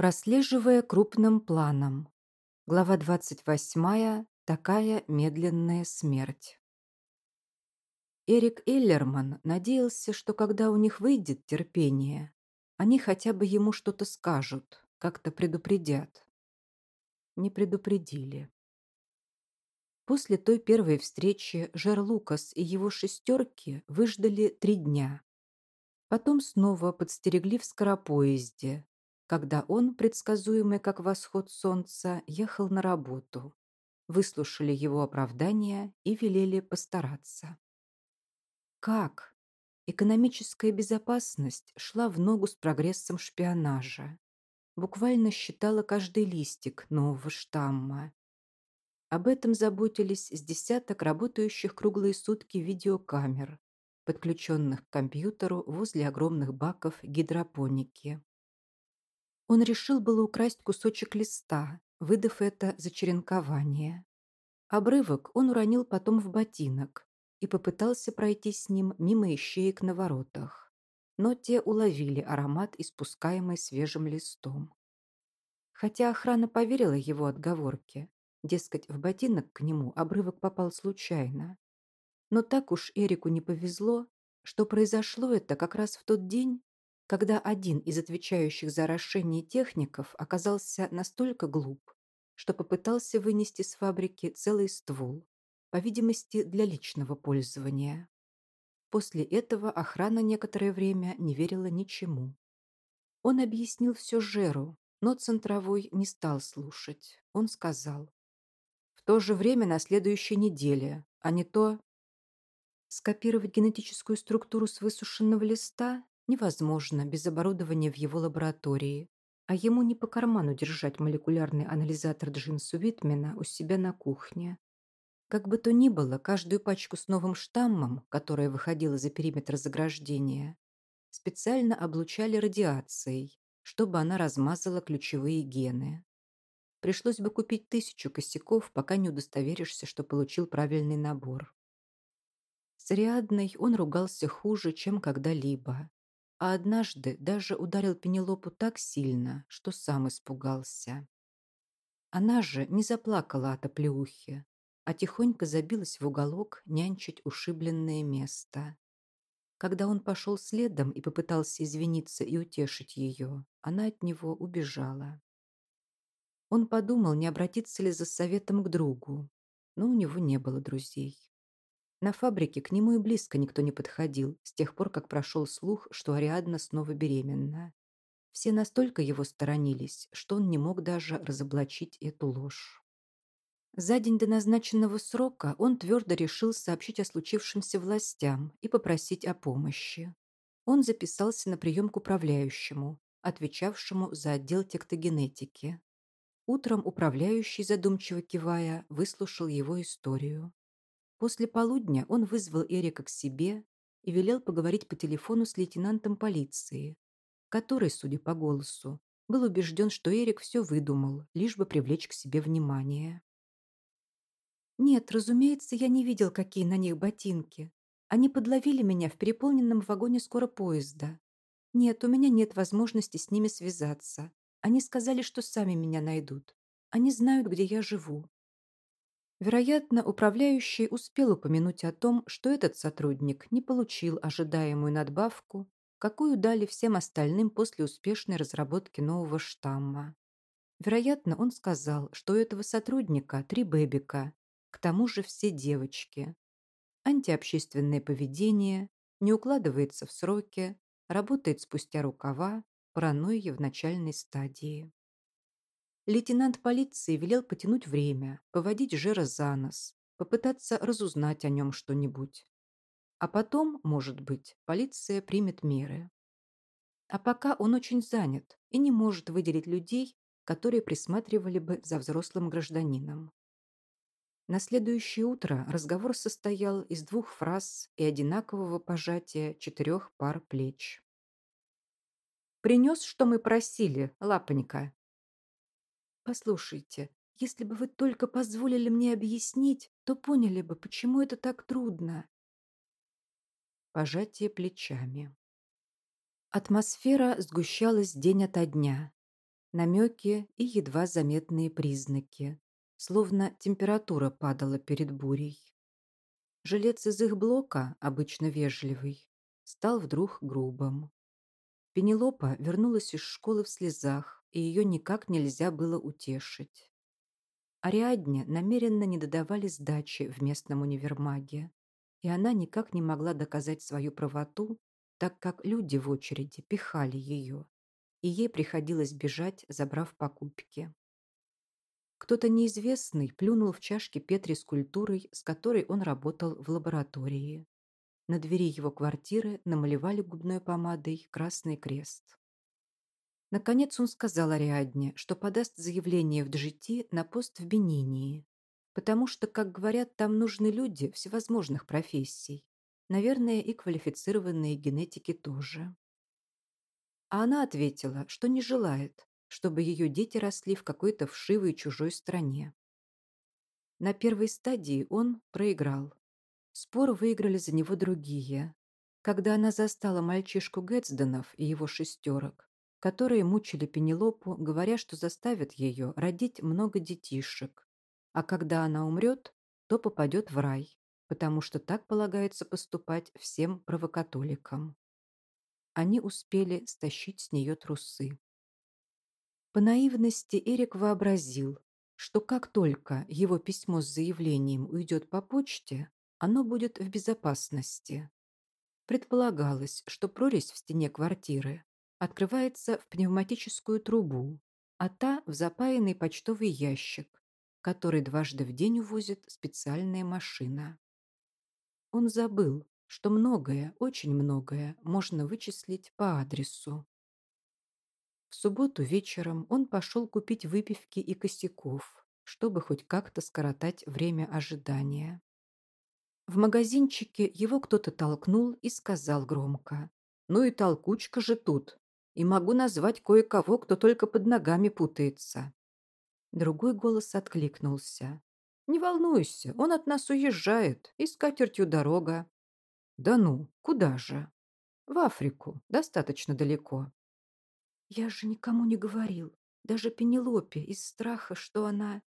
Прослеживая крупным планом. Глава 28. Такая медленная смерть. Эрик Эллерман надеялся, что когда у них выйдет терпение, они хотя бы ему что-то скажут, как-то предупредят. Не предупредили. После той первой встречи Жер Лукас и его шестерки выждали три дня. Потом снова подстерегли в скоропоезде, когда он, предсказуемый как восход солнца, ехал на работу. Выслушали его оправдания и велели постараться. Как? Экономическая безопасность шла в ногу с прогрессом шпионажа. Буквально считала каждый листик нового штамма. Об этом заботились с десяток работающих круглые сутки видеокамер, подключенных к компьютеру возле огромных баков гидропоники. Он решил было украсть кусочек листа, выдав это за черенкование. Обрывок он уронил потом в ботинок и попытался пройти с ним мимо ищеек на воротах. Но те уловили аромат, испускаемый свежим листом. Хотя охрана поверила его отговорке, дескать, в ботинок к нему обрывок попал случайно. Но так уж Эрику не повезло, что произошло это как раз в тот день, когда один из отвечающих за орошение техников оказался настолько глуп, что попытался вынести с фабрики целый ствол, по видимости, для личного пользования. После этого охрана некоторое время не верила ничему. Он объяснил все Жеру, но Центровой не стал слушать. Он сказал, «В то же время на следующей неделе, а не то...» Скопировать генетическую структуру с высушенного листа невозможно без оборудования в его лаборатории, а ему не по карману держать молекулярный анализатор Джинсу Витмена у себя на кухне. Как бы то ни было, каждую пачку с новым штаммом, которая выходила за периметр заграждения, специально облучали радиацией, чтобы она размазала ключевые гены. Пришлось бы купить тысячу косяков, пока не удостоверишься, что получил правильный набор. С Ариадной он ругался хуже, чем когда-либо а однажды даже ударил Пенелопу так сильно, что сам испугался. Она же не заплакала от оплеухи, а тихонько забилась в уголок нянчить ушибленное место. Когда он пошел следом и попытался извиниться и утешить ее, она от него убежала. Он подумал, не обратиться ли за советом к другу, но у него не было друзей. На фабрике к нему и близко никто не подходил, с тех пор, как прошел слух, что Ариадна снова беременна. Все настолько его сторонились, что он не мог даже разоблачить эту ложь. За день до назначенного срока он твердо решил сообщить о случившемся властям и попросить о помощи. Он записался на прием к управляющему, отвечавшему за отдел тектогенетики. Утром управляющий, задумчиво кивая, выслушал его историю. После полудня он вызвал Эрика к себе и велел поговорить по телефону с лейтенантом полиции, который, судя по голосу, был убежден, что Эрик все выдумал, лишь бы привлечь к себе внимание. «Нет, разумеется, я не видел, какие на них ботинки. Они подловили меня в переполненном вагоне скоро поезда. Нет, у меня нет возможности с ними связаться. Они сказали, что сами меня найдут. Они знают, где я живу. Вероятно, управляющий успел упомянуть о том, что этот сотрудник не получил ожидаемую надбавку, какую дали всем остальным после успешной разработки нового штамма. Вероятно, он сказал, что у этого сотрудника три бэбика, к тому же все девочки. Антиобщественное поведение, не укладывается в сроки, работает спустя рукава, паранойя в начальной стадии. Лейтенант полиции велел потянуть время, поводить Жера за нос, попытаться разузнать о нем что-нибудь. А потом, может быть, полиция примет меры. А пока он очень занят и не может выделить людей, которые присматривали бы за взрослым гражданином. На следующее утро разговор состоял из двух фраз и одинакового пожатия четырех пар плеч. «Принес, что мы просили, лапонька?» Послушайте, если бы вы только позволили мне объяснить, то поняли бы, почему это так трудно. Пожатие плечами. Атмосфера сгущалась день ото дня. Намеки и едва заметные признаки, словно температура падала перед бурей. Жилец из их блока, обычно вежливый, стал вдруг грубым. Пенелопа вернулась из школы в слезах, и ее никак нельзя было утешить. Ариадне намеренно не додавали сдачи в местном универмаге, и она никак не могла доказать свою правоту, так как люди в очереди пихали ее, и ей приходилось бежать, забрав покупки. Кто-то неизвестный плюнул в чашке Петри с культурой, с которой он работал в лаборатории. На двери его квартиры намалевали губной помадой красный крест. Наконец он сказал Ариадне, что подаст заявление в ДЖТ на пост в Бенинии, потому что, как говорят, там нужны люди всевозможных профессий, наверное, и квалифицированные генетики тоже. А она ответила, что не желает, чтобы ее дети росли в какой-то вшивой чужой стране. На первой стадии он проиграл. Спор выиграли за него другие. Когда она застала мальчишку Гэтсденов и его шестерок, которые мучили Пенелопу, говоря, что заставят ее родить много детишек, а когда она умрет, то попадет в рай, потому что так полагается поступать всем правокатоликам. Они успели стащить с нее трусы. По наивности Эрик вообразил, что как только его письмо с заявлением уйдет по почте, оно будет в безопасности. Предполагалось, что прорезь в стене квартиры открывается в пневматическую трубу, а та в запаянный почтовый ящик, который дважды в день увозит специальная машина. Он забыл, что многое, очень многое можно вычислить по адресу. В субботу вечером он пошел купить выпивки и косяков, чтобы хоть как-то скоротать время ожидания. В магазинчике его кто-то толкнул и сказал громко. «Ну и толкучка же тут и могу назвать кое-кого, кто только под ногами путается». Другой голос откликнулся. «Не волнуйся, он от нас уезжает, и с катертью дорога». «Да ну, куда же?» «В Африку, достаточно далеко». «Я же никому не говорил, даже Пенелопе, из страха, что она...»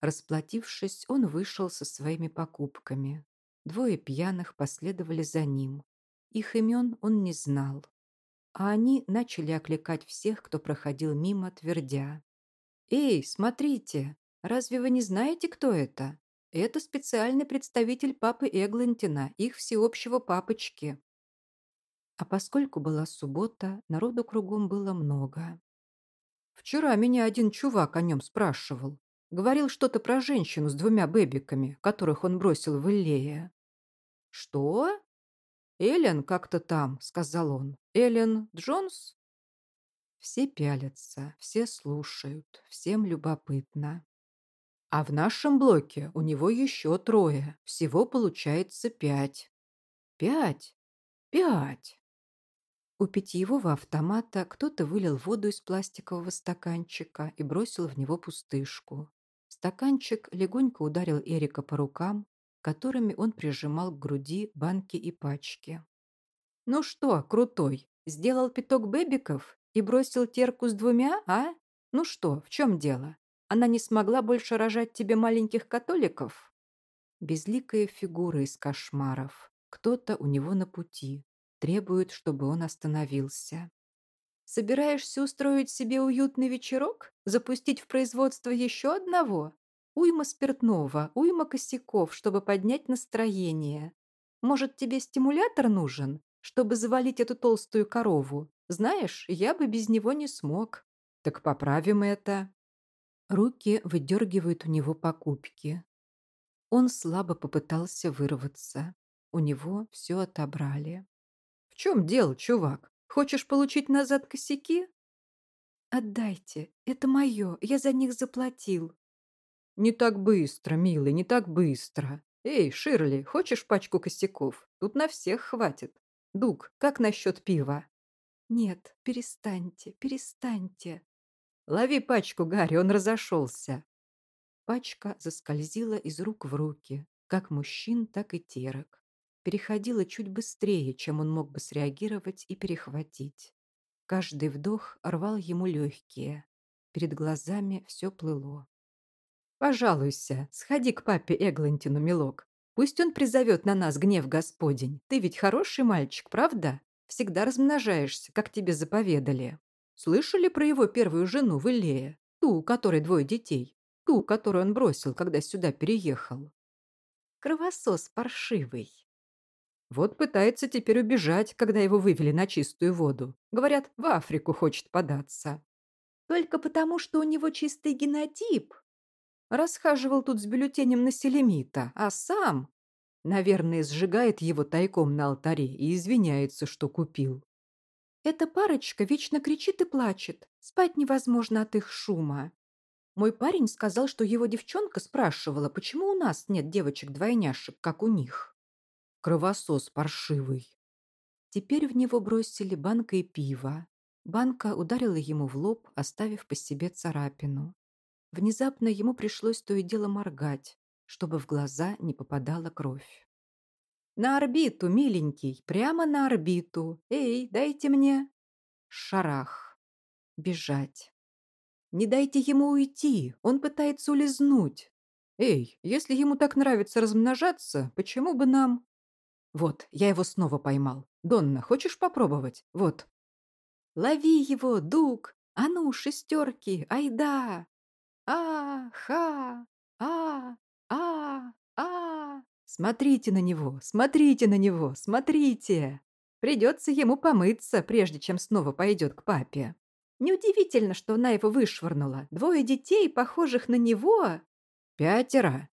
Расплатившись, он вышел со своими покупками. Двое пьяных последовали за ним. Их имен он не знал а они начали окликать всех, кто проходил мимо, твердя. «Эй, смотрите! Разве вы не знаете, кто это? Это специальный представитель папы Эглантина, их всеобщего папочки». А поскольку была суббота, народу кругом было много. «Вчера меня один чувак о нем спрашивал. Говорил что-то про женщину с двумя бэбиками, которых он бросил в Иллея». «Что?» «Эллен как-то там», — сказал он. «Эллен Джонс?» Все пялятся, все слушают, всем любопытно. А в нашем блоке у него еще трое. Всего получается пять. Пять? Пять! У питьевого автомата кто-то вылил воду из пластикового стаканчика и бросил в него пустышку. Стаканчик легонько ударил Эрика по рукам, которыми он прижимал к груди банки и пачки. «Ну что, крутой, сделал пяток бэбиков и бросил терку с двумя, а? Ну что, в чем дело? Она не смогла больше рожать тебе маленьких католиков?» Безликая фигура из кошмаров. Кто-то у него на пути. Требует, чтобы он остановился. «Собираешься устроить себе уютный вечерок? Запустить в производство еще одного? Уйма спиртного, уйма косяков, чтобы поднять настроение. Может, тебе стимулятор нужен, чтобы завалить эту толстую корову? Знаешь, я бы без него не смог. Так поправим это. Руки выдергивают у него покупки. Он слабо попытался вырваться. У него все отобрали. «В чем дело, чувак? Хочешь получить назад косяки?» «Отдайте. Это мое. Я за них заплатил», «Не так быстро, милый, не так быстро. Эй, Ширли, хочешь пачку косяков? Тут на всех хватит. Дуг, как насчет пива?» «Нет, перестаньте, перестаньте». «Лови пачку, Гарри, он разошелся». Пачка заскользила из рук в руки, как мужчин, так и терок. Переходила чуть быстрее, чем он мог бы среагировать и перехватить. Каждый вдох рвал ему легкие. Перед глазами все плыло. «Пожалуйся, сходи к папе Эглантину, милок. Пусть он призовет на нас гнев Господень. Ты ведь хороший мальчик, правда? Всегда размножаешься, как тебе заповедали. Слышали про его первую жену в Илее? Ту, у которой двое детей. Ту, которую он бросил, когда сюда переехал. Кровосос паршивый. Вот пытается теперь убежать, когда его вывели на чистую воду. Говорят, в Африку хочет податься. Только потому, что у него чистый генотип. Расхаживал тут с бюллетенем на селемита, а сам, наверное, сжигает его тайком на алтаре и извиняется, что купил. Эта парочка вечно кричит и плачет. Спать невозможно от их шума. Мой парень сказал, что его девчонка спрашивала, почему у нас нет девочек-двойняшек, как у них. Кровосос паршивый. Теперь в него бросили банкой пива. Банка ударила ему в лоб, оставив по себе царапину. Внезапно ему пришлось то и дело моргать, чтобы в глаза не попадала кровь. «На орбиту, миленький, прямо на орбиту! Эй, дайте мне!» Шарах. Бежать. «Не дайте ему уйти, он пытается улизнуть!» «Эй, если ему так нравится размножаться, почему бы нам...» «Вот, я его снова поймал. Донна, хочешь попробовать? Вот». «Лови его, Дуг! А ну, шестерки, айда!» А, ха, а, а, а. Смотрите на него, смотрите на него, смотрите. Придется ему помыться, прежде чем снова пойдет к папе. Неудивительно, что она его вышвырнула. Двое детей, похожих на него. Пятеро.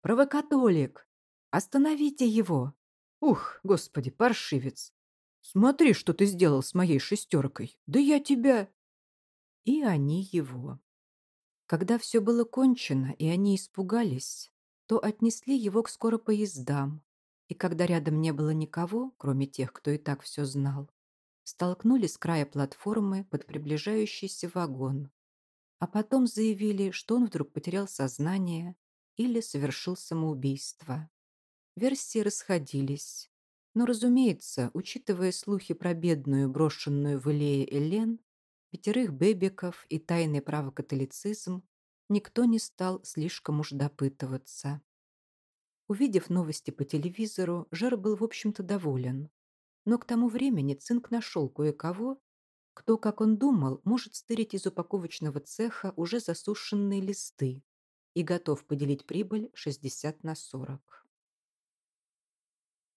Провокатолик. Остановите его. Ух, господи, паршивец. Смотри, что ты сделал с моей шестеркой. Да я тебя... И они его. Когда все было кончено, и они испугались, то отнесли его к скоропоездам, и когда рядом не было никого, кроме тех, кто и так все знал, столкнули с края платформы под приближающийся вагон, а потом заявили, что он вдруг потерял сознание или совершил самоубийство. Версии расходились, но, разумеется, учитывая слухи про бедную, брошенную в Илее Элен, пятерых бебеков и тайный правокатолицизм, никто не стал слишком уж допытываться. Увидев новости по телевизору, Жер был, в общем-то, доволен. Но к тому времени Цинк нашел кое-кого, кто, как он думал, может стырить из упаковочного цеха уже засушенные листы и готов поделить прибыль 60 на 40.